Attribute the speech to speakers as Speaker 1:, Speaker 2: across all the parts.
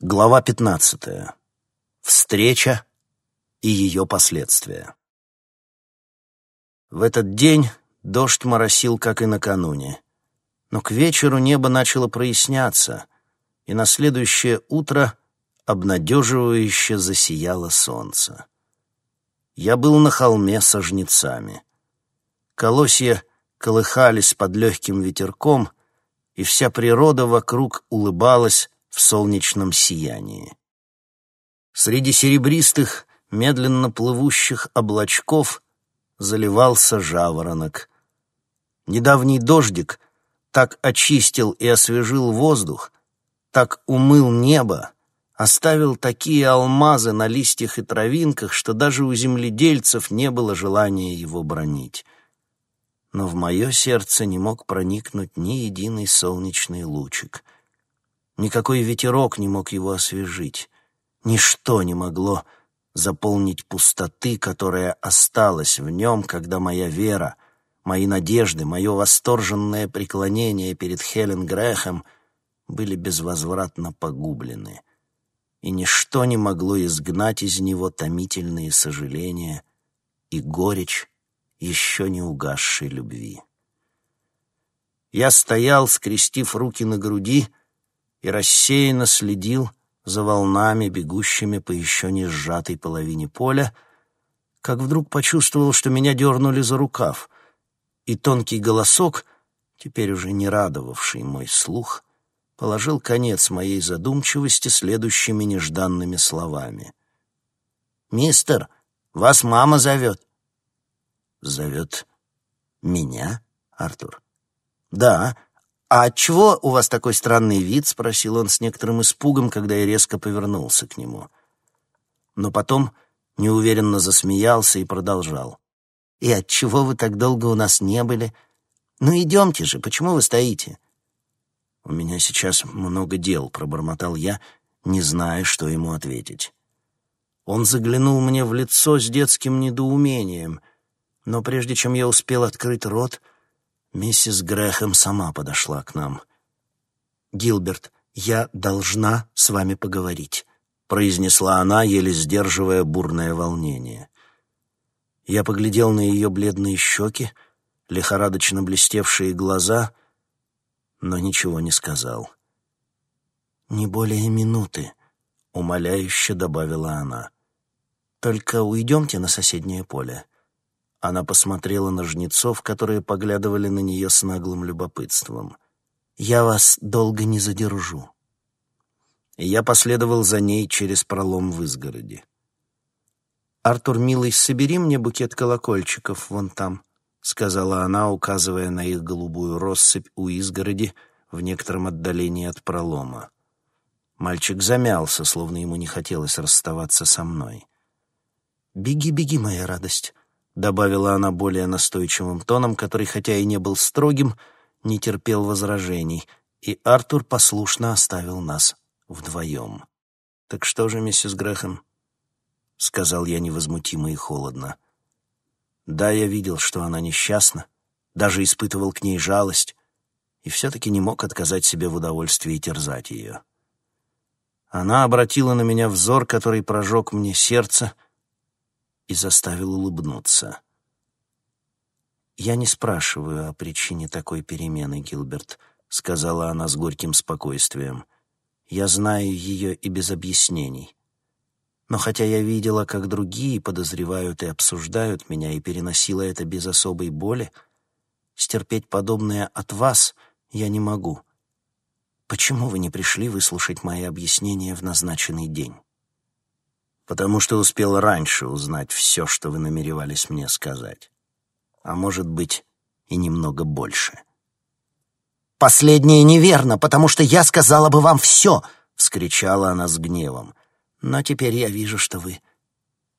Speaker 1: Глава 15. Встреча и ее последствия. В этот день дождь моросил, как и накануне. Но к вечеру небо начало проясняться, и на следующее утро обнадеживающе засияло солнце. Я был на холме со жнецами. Колосья колыхались под легким ветерком, и вся природа вокруг улыбалась, в солнечном сиянии. Среди серебристых, медленно плывущих облачков заливался жаворонок. Недавний дождик так очистил и освежил воздух, так умыл небо, оставил такие алмазы на листьях и травинках, что даже у земледельцев не было желания его бронить. Но в мое сердце не мог проникнуть ни единый солнечный лучик — Никакой ветерок не мог его освежить. Ничто не могло заполнить пустоты, которая осталась в нем, когда моя вера, мои надежды, мое восторженное преклонение перед Хелен Грэхэм были безвозвратно погублены. И ничто не могло изгнать из него томительные сожаления и горечь еще не угасшей любви. Я стоял, скрестив руки на груди, и рассеянно следил за волнами, бегущими по еще не сжатой половине поля, как вдруг почувствовал, что меня дернули за рукав, и тонкий голосок, теперь уже не радовавший мой слух, положил конец моей задумчивости следующими нежданными словами. «Мистер, вас мама зовет». «Зовет меня, Артур?» «Да, «А отчего у вас такой странный вид?» — спросил он с некоторым испугом, когда я резко повернулся к нему. Но потом неуверенно засмеялся и продолжал. «И отчего вы так долго у нас не были? Ну идемте же, почему вы стоите?» «У меня сейчас много дел», — пробормотал я, не зная, что ему ответить. Он заглянул мне в лицо с детским недоумением, но прежде чем я успел открыть рот — Миссис Грэхэм сама подошла к нам. «Гилберт, я должна с вами поговорить», — произнесла она, еле сдерживая бурное волнение. Я поглядел на ее бледные щеки, лихорадочно блестевшие глаза, но ничего не сказал. «Не более минуты», — умоляюще добавила она. «Только уйдемте на соседнее поле. Она посмотрела на жнецов, которые поглядывали на нее с наглым любопытством. «Я вас долго не задержу». И я последовал за ней через пролом в изгороди. «Артур, милый, собери мне букет колокольчиков вон там», — сказала она, указывая на их голубую россыпь у изгороди в некотором отдалении от пролома. Мальчик замялся, словно ему не хотелось расставаться со мной. «Беги, беги, моя радость добавила она более настойчивым тоном, который, хотя и не был строгим, не терпел возражений, и Артур послушно оставил нас вдвоем. «Так что же, миссис Грэхэм?» — сказал я невозмутимо и холодно. Да, я видел, что она несчастна, даже испытывал к ней жалость, и все-таки не мог отказать себе в удовольствии терзать ее. Она обратила на меня взор, который прожег мне сердце — и заставил улыбнуться. «Я не спрашиваю о причине такой перемены, Гилберт», — сказала она с горьким спокойствием. «Я знаю ее и без объяснений. Но хотя я видела, как другие подозревают и обсуждают меня, и переносила это без особой боли, стерпеть подобное от вас я не могу. Почему вы не пришли выслушать мои объяснения в назначенный день?» Потому что успел раньше узнать все, что вы намеревались мне сказать. А может быть, и немного больше. «Последнее неверно, потому что я сказала бы вам все!» — вскричала она с гневом. «Но теперь я вижу, что вы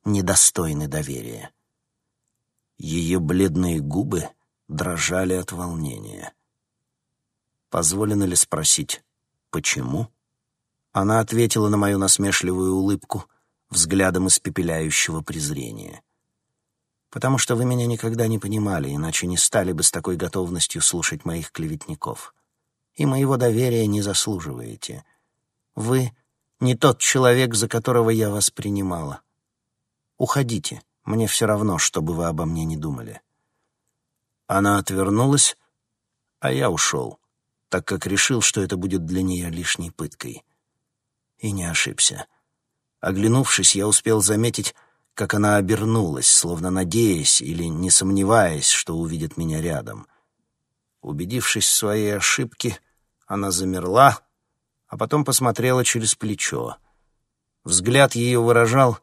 Speaker 1: недостойны доверия». Ее бледные губы дрожали от волнения. Позволено ли спросить, почему? Она ответила на мою насмешливую улыбку — взглядом испепеляющего презрения. «Потому что вы меня никогда не понимали, иначе не стали бы с такой готовностью слушать моих клеветников. И моего доверия не заслуживаете. Вы не тот человек, за которого я вас принимала. Уходите, мне все равно, что бы вы обо мне не думали». Она отвернулась, а я ушел, так как решил, что это будет для нее лишней пыткой. И не ошибся. Оглянувшись, я успел заметить, как она обернулась, словно надеясь или не сомневаясь, что увидит меня рядом. Убедившись в своей ошибке, она замерла, а потом посмотрела через плечо. Взгляд ее выражал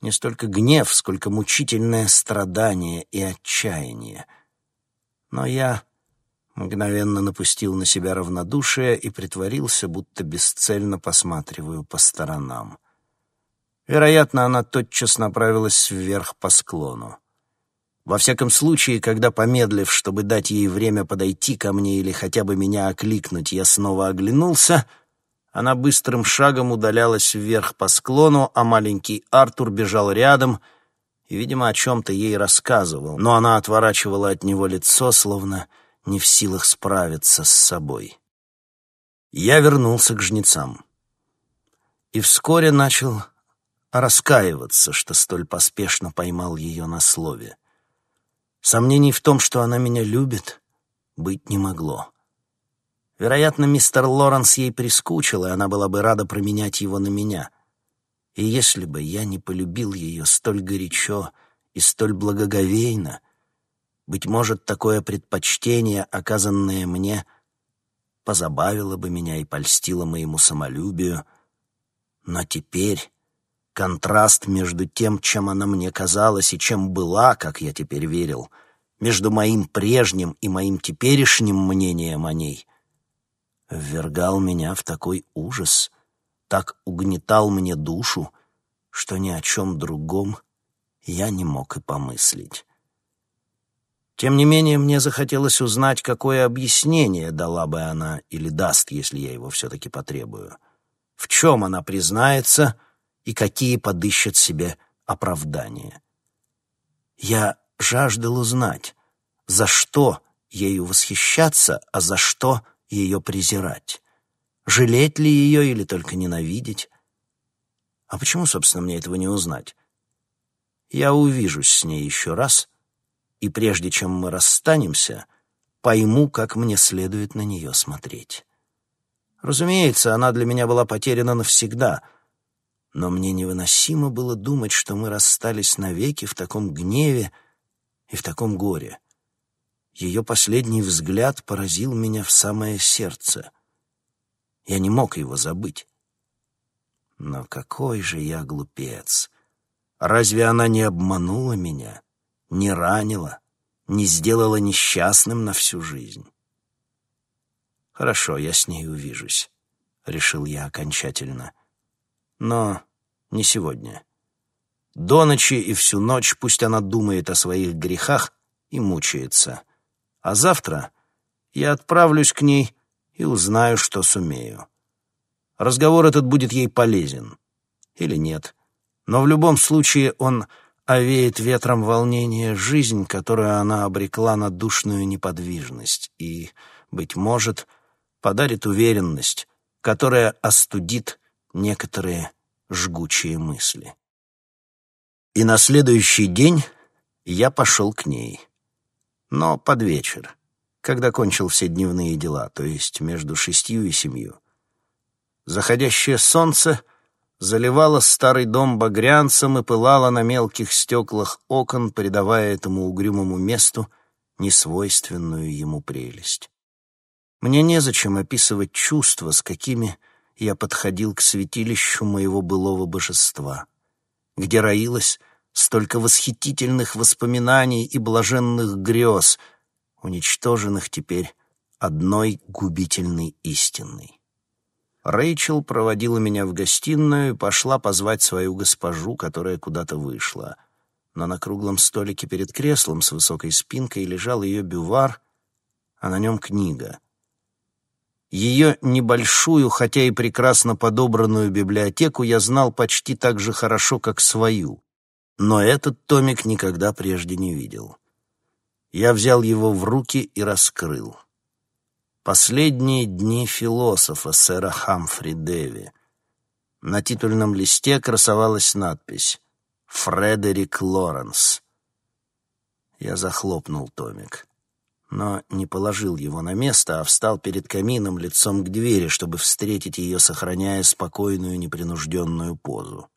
Speaker 1: не столько гнев, сколько мучительное страдание и отчаяние. Но я мгновенно напустил на себя равнодушие и притворился, будто бесцельно посматриваю по сторонам. Вероятно, она тотчас направилась вверх по склону. Во всяком случае, когда, помедлив, чтобы дать ей время подойти ко мне или хотя бы меня окликнуть, я снова оглянулся, она быстрым шагом удалялась вверх по склону, а маленький Артур бежал рядом и, видимо, о чем-то ей рассказывал, но она отворачивала от него лицо, словно не в силах справиться с собой. Я вернулся к жнецам и вскоре начал раскаиваться, что столь поспешно поймал ее на слове. Сомнений в том, что она меня любит, быть не могло. Вероятно, мистер Лоренс ей прискучил, и она была бы рада променять его на меня. И если бы я не полюбил ее столь горячо и столь благоговейно, быть может, такое предпочтение, оказанное мне, позабавило бы меня и польстило моему самолюбию. Но теперь Контраст между тем, чем она мне казалась и чем была, как я теперь верил, между моим прежним и моим теперешним мнением о ней, ввергал меня в такой ужас, так угнетал мне душу, что ни о чем другом я не мог и помыслить. Тем не менее, мне захотелось узнать, какое объяснение дала бы она или даст, если я его все-таки потребую. В чем она признается — и какие подыщет себе оправдания. Я жаждал узнать, за что ею восхищаться, а за что ее презирать. Жалеть ли ее или только ненавидеть? А почему, собственно, мне этого не узнать? Я увижусь с ней еще раз, и прежде чем мы расстанемся, пойму, как мне следует на нее смотреть. Разумеется, она для меня была потеряна навсегда — но мне невыносимо было думать, что мы расстались навеки в таком гневе и в таком горе. Ее последний взгляд поразил меня в самое сердце. Я не мог его забыть. Но какой же я глупец! Разве она не обманула меня, не ранила, не сделала несчастным на всю жизнь? Хорошо, я с ней увижусь, — решил я окончательно. Но не сегодня. До ночи и всю ночь пусть она думает о своих грехах и мучается. А завтра я отправлюсь к ней и узнаю, что сумею. Разговор этот будет ей полезен. Или нет. Но в любом случае он овеет ветром волнения жизнь, которую она обрекла на душную неподвижность, и, быть может, подарит уверенность, которая остудит некоторые жгучие мысли. И на следующий день я пошел к ней. Но под вечер, когда кончил все дневные дела, то есть между шестью и семью. Заходящее солнце заливало старый дом багрянцем и пылало на мелких стеклах окон, придавая этому угрюмому месту несвойственную ему прелесть. Мне незачем описывать чувства, с какими я подходил к святилищу моего былого божества, где роилось столько восхитительных воспоминаний и блаженных грез, уничтоженных теперь одной губительной истиной. Рэйчел проводила меня в гостиную и пошла позвать свою госпожу, которая куда-то вышла. Но на круглом столике перед креслом с высокой спинкой лежал ее бювар, а на нем книга — ее небольшую, хотя и прекрасно подобранную библиотеку я знал почти так же хорошо, как свою, но этот томик никогда прежде не видел. Я взял его в руки и раскрыл. Последние дни философа сэра Хамфри Дэви. На титульном листе красовалась надпись «Фредерик Лоренс». Я захлопнул томик, но не положил его на место, а встал перед камином лицом к двери, чтобы встретить ее, сохраняя спокойную непринужденную позу.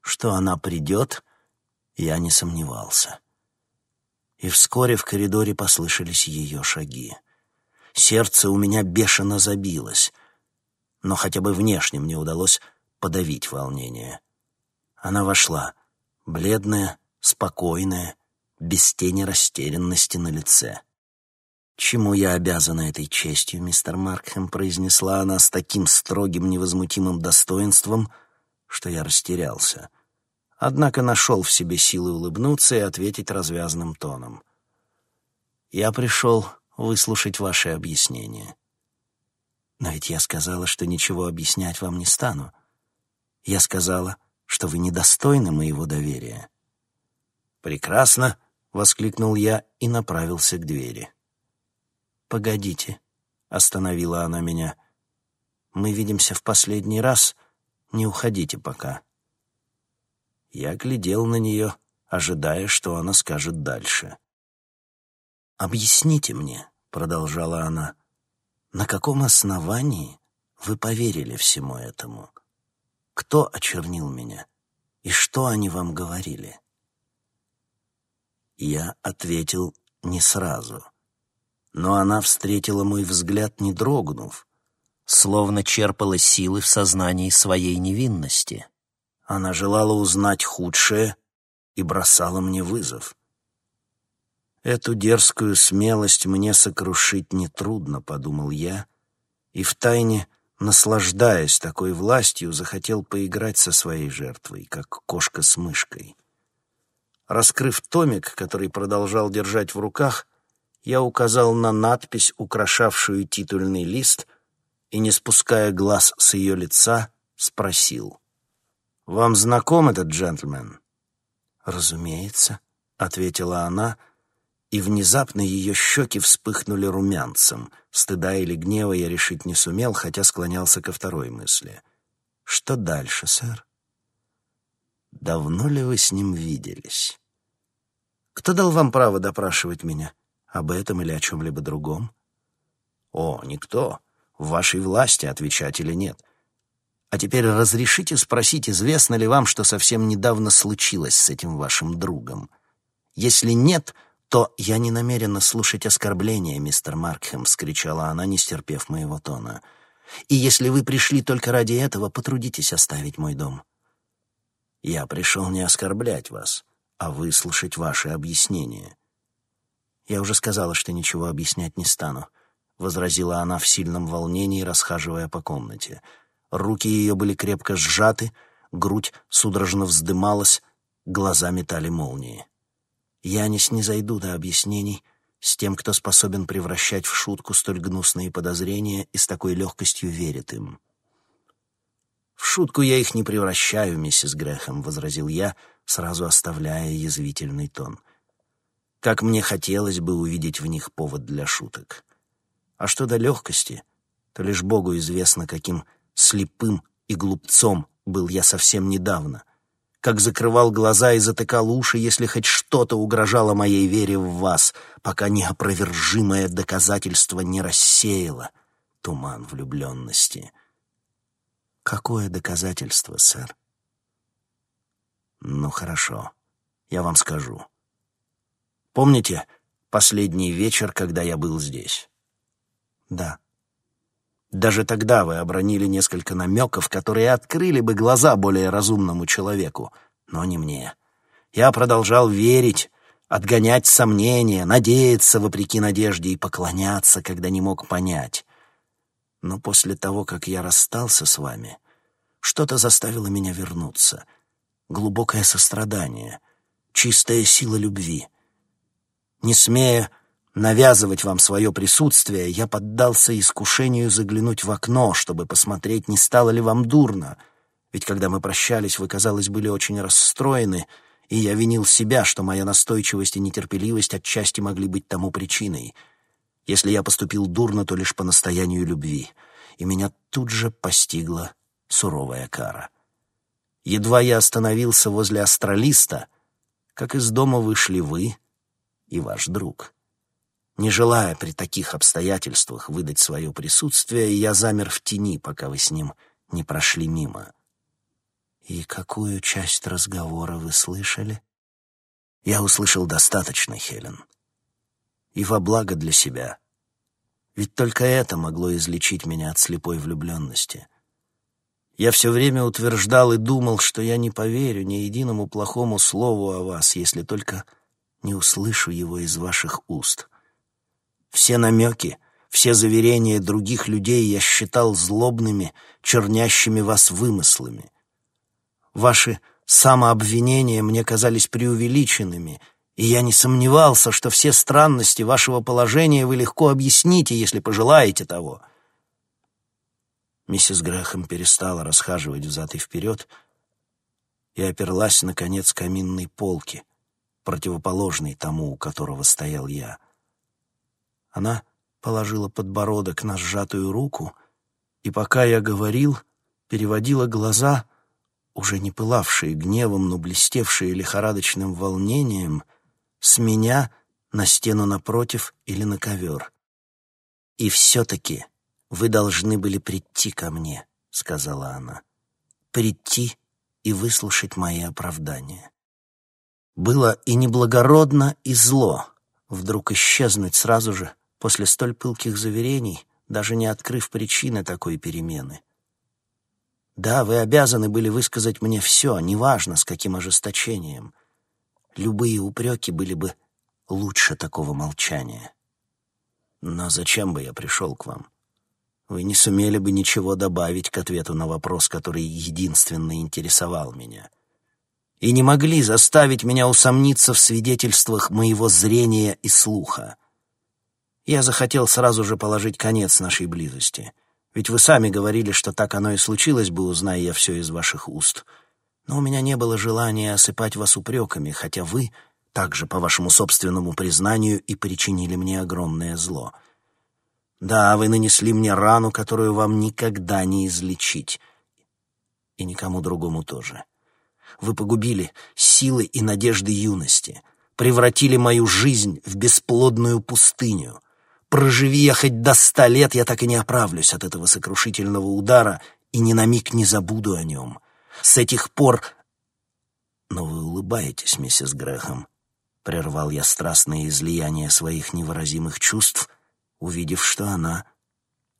Speaker 1: Что она придет, я не сомневался. И вскоре в коридоре послышались ее шаги. Сердце у меня бешено забилось, но хотя бы внешне мне удалось подавить волнение. Она вошла, бледная, спокойная, без тени растерянности на лице. «Чему я обязана этой честью, мистер Маркхэм?» произнесла она с таким строгим невозмутимым достоинством, что я растерялся. Однако нашел в себе силы улыбнуться и ответить развязным тоном. «Я пришел выслушать ваши объяснения. Но ведь я сказала, что ничего объяснять вам не стану. Я сказала, что вы недостойны моего доверия. «Прекрасно!» — воскликнул я и направился к двери. «Погодите», — остановила она меня. «Мы видимся в последний раз. Не уходите пока». Я глядел на нее, ожидая, что она скажет дальше. «Объясните мне», — продолжала она, — «на каком основании вы поверили всему этому? Кто очернил меня? И что они вам говорили?» Я ответил не сразу. Но она встретила мой взгляд, не дрогнув, словно черпала силы в сознании своей невинности. Она желала узнать худшее и бросала мне вызов. Эту дерзкую смелость мне сокрушить нетрудно, подумал я, и втайне, наслаждаясь такой властью, захотел поиграть со своей жертвой, как кошка с мышкой. Раскрыв томик, который продолжал держать в руках, я указал на надпись, украшавшую титульный лист, и, не спуская глаз с ее лица, спросил. «Вам знаком этот джентльмен?» «Разумеется», — ответила она, — и внезапно ее щеки вспыхнули румянцем. Стыда или гнева я решить не сумел, хотя склонялся ко второй мысли. «Что дальше, сэр?» «Давно ли вы с ним виделись?» «Кто дал вам право допрашивать меня? Об этом или о чем-либо другом?» «О, никто. В вашей власти отвечать или нет. А теперь разрешите спросить, известно ли вам, что совсем недавно случилось с этим вашим другом? Если нет, то я не намерена слушать оскорбления, мистер Маркхэм», — скричала она, не стерпев моего тона. «И если вы пришли только ради этого, потрудитесь оставить мой дом». «Я пришел не оскорблять вас, а выслушать ваши объяснения». «Я уже сказала, что ничего объяснять не стану», — возразила она в сильном волнении, расхаживая по комнате. Руки ее были крепко сжаты, грудь судорожно вздымалась, глаза метали молнии. Я не снизойду до объяснений с тем, кто способен превращать в шутку столь гнусные подозрения и с такой легкостью верит им. «В шутку я их не превращаю, миссис Грэхэм», — возразил я, сразу оставляя язвительный тон. «Как мне хотелось бы увидеть в них повод для шуток. А что до легкости, то лишь Богу известно, каким слепым и глупцом был я совсем недавно» как закрывал глаза и затыкал уши, если хоть что-то угрожало моей вере в вас, пока неопровержимое доказательство не рассеяло туман влюбленности. Какое доказательство, сэр? Ну, хорошо, я вам скажу. Помните последний вечер, когда я был здесь? Да. Даже тогда вы обронили несколько намеков, которые открыли бы глаза более разумному человеку, но не мне. Я продолжал верить, отгонять сомнения, надеяться вопреки надежде и поклоняться, когда не мог понять. Но после того, как я расстался с вами, что-то заставило меня вернуться. Глубокое сострадание, чистая сила любви. Не смея навязывать вам свое присутствие, я поддался искушению заглянуть в окно, чтобы посмотреть, не стало ли вам дурно. Ведь когда мы прощались, вы, казалось, были очень расстроены, и я винил себя, что моя настойчивость и нетерпеливость отчасти могли быть тому причиной. Если я поступил дурно, то лишь по настоянию любви, и меня тут же постигла суровая кара. Едва я остановился возле астралиста, как из дома вышли вы и ваш друг. Не желая при таких обстоятельствах выдать свое присутствие, я замер в тени, пока вы с ним не прошли мимо. «И какую часть разговора вы слышали?» «Я услышал достаточно, Хелен. И во благо для себя. Ведь только это могло излечить меня от слепой влюбленности. Я все время утверждал и думал, что я не поверю ни единому плохому слову о вас, если только не услышу его из ваших уст. Все намеки, все заверения других людей я считал злобными, чернящими вас вымыслами. Ваши самообвинения мне казались преувеличенными, и я не сомневался, что все странности вашего положения вы легко объясните, если пожелаете того — Миссис Грэхэм перестала расхаживать взад и вперед и оперлась, наконец, каминной полки, противоположной тому, у которого стоял я. Она положила подбородок на сжатую руку, и пока я говорил, переводила глаза, уже не пылавшие гневом, но блестевшие лихорадочным волнением, с меня на стену напротив или на ковер. И все-таки «Вы должны были прийти ко мне», — сказала она. «Прийти и выслушать мои оправдания». Было и неблагородно, и зло вдруг исчезнуть сразу же после столь пылких заверений, даже не открыв причины такой перемены. Да, вы обязаны были высказать мне все, неважно, с каким ожесточением. Любые упреки были бы лучше такого молчания. Но зачем бы я пришел к вам? Вы не сумели бы ничего добавить к ответу на вопрос, который единственно интересовал меня. И не могли заставить меня усомниться в свидетельствах моего зрения и слуха. Я захотел сразу же положить конец нашей близости. Ведь вы сами говорили, что так оно и случилось бы, узная я все из ваших уст. Но у меня не было желания осыпать вас упреками, хотя вы, также по вашему собственному признанию, и причинили мне огромное зло — да, вы нанесли мне рану, которую вам никогда не излечить. И никому другому тоже. Вы погубили силы и надежды юности, превратили мою жизнь в бесплодную пустыню. Проживи я хоть до ста лет, я так и не оправлюсь от этого сокрушительного удара и ни на миг не забуду о нем. С этих пор... Но вы улыбаетесь, миссис Грэхэм. Прервал я страстное излияние своих невыразимых чувств — увидев, что она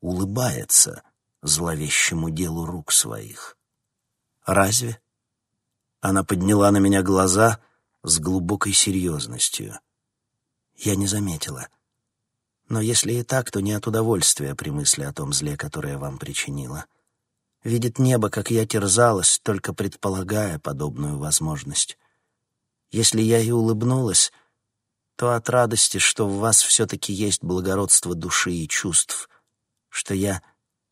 Speaker 1: улыбается зловещему делу рук своих. «Разве?» Она подняла на меня глаза с глубокой серьезностью. Я не заметила. Но если и так, то не от удовольствия при мысли о том зле, которое вам причинила. Видит небо, как я терзалась, только предполагая подобную возможность. Если я и улыбнулась, то от радости, что в вас все-таки есть благородство души и чувств, что я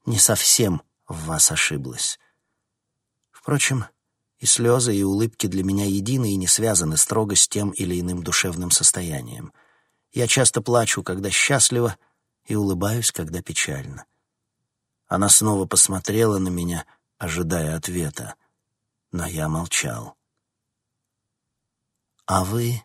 Speaker 1: не совсем в вас ошиблась. Впрочем, и слезы, и улыбки для меня едины и не связаны строго с тем или иным душевным состоянием. Я часто плачу, когда счастлива, и улыбаюсь, когда печально. Она снова посмотрела на меня, ожидая ответа, но я молчал. «А вы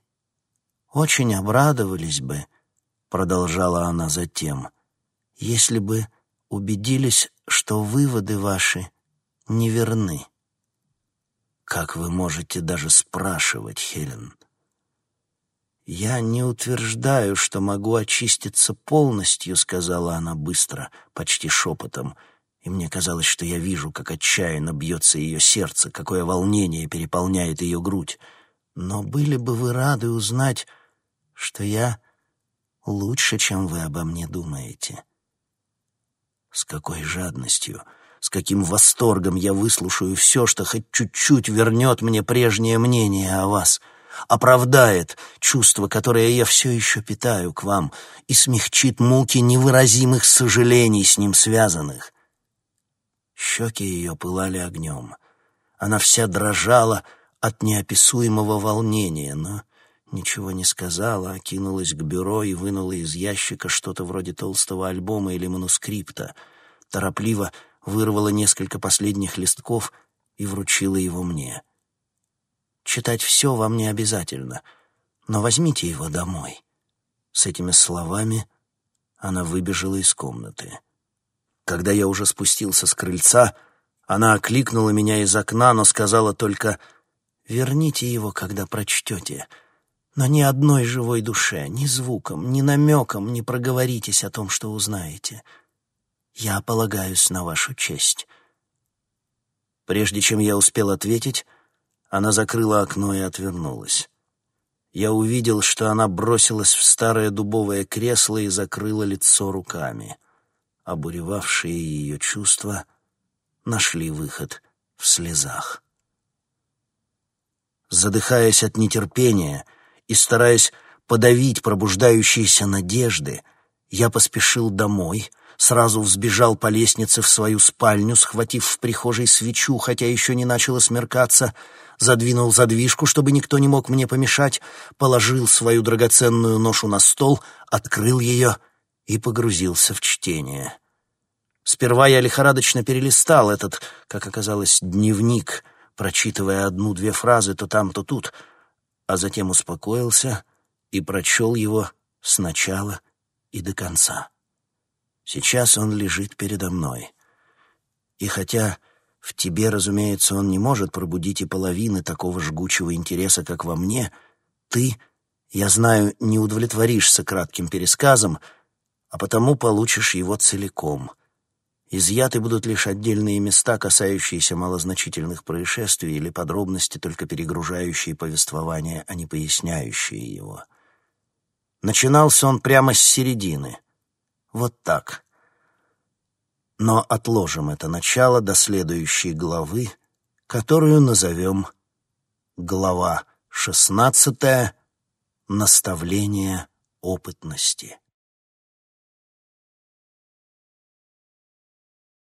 Speaker 1: очень обрадовались бы, — продолжала она затем, — если бы убедились, что выводы ваши неверны. Как вы можете даже спрашивать, Хелен? «Я не утверждаю, что могу очиститься полностью», — сказала она быстро, почти шепотом, и мне казалось, что я вижу, как отчаянно бьется ее сердце, какое волнение переполняет ее грудь. «Но были бы вы рады узнать, что я лучше, чем вы обо мне думаете. С какой жадностью, с каким восторгом я выслушаю все, что хоть чуть-чуть вернет мне прежнее мнение о вас, оправдает чувство, которое я все еще питаю к вам, и смягчит муки невыразимых сожалений с ним связанных. Щеки ее пылали огнем. Она вся дрожала от неописуемого волнения, но Ничего не сказала, кинулась к бюро и вынула из ящика что-то вроде толстого альбома или манускрипта. Торопливо вырвала несколько последних листков и вручила его мне. «Читать все вам не обязательно, но возьмите его домой». С этими словами она выбежала из комнаты. Когда я уже спустился с крыльца, она окликнула меня из окна, но сказала только «Верните его, когда прочтете». Но ни одной живой душе, ни звуком, ни намеком не проговоритесь о том, что узнаете. Я полагаюсь на вашу честь. Прежде чем я успел ответить, она закрыла окно и отвернулась. Я увидел, что она бросилась в старое дубовое кресло и закрыла лицо руками. Обуревавшие ее чувства нашли выход в слезах. Задыхаясь от нетерпения, и, стараясь подавить пробуждающиеся надежды, я поспешил домой, сразу взбежал по лестнице в свою спальню, схватив в прихожей свечу, хотя еще не начало смеркаться, задвинул задвижку, чтобы никто не мог мне помешать, положил свою драгоценную ношу на стол, открыл ее и погрузился в чтение. Сперва я лихорадочно перелистал этот, как оказалось, дневник, прочитывая одну-две фразы то там, то тут — а затем успокоился и прочел его сначала и до конца. Сейчас он лежит передо мной. И хотя в тебе, разумеется, он не может пробудить и половины такого жгучего интереса, как во мне, ты, я знаю, не удовлетворишься кратким пересказом, а потому получишь его целиком — Изъяты будут лишь отдельные места, касающиеся малозначительных происшествий или подробности, только перегружающие повествование, а не поясняющие его. Начинался он прямо с середины. Вот так. Но отложим это начало до следующей главы, которую назовем глава шестнадцатая «Наставление опытности».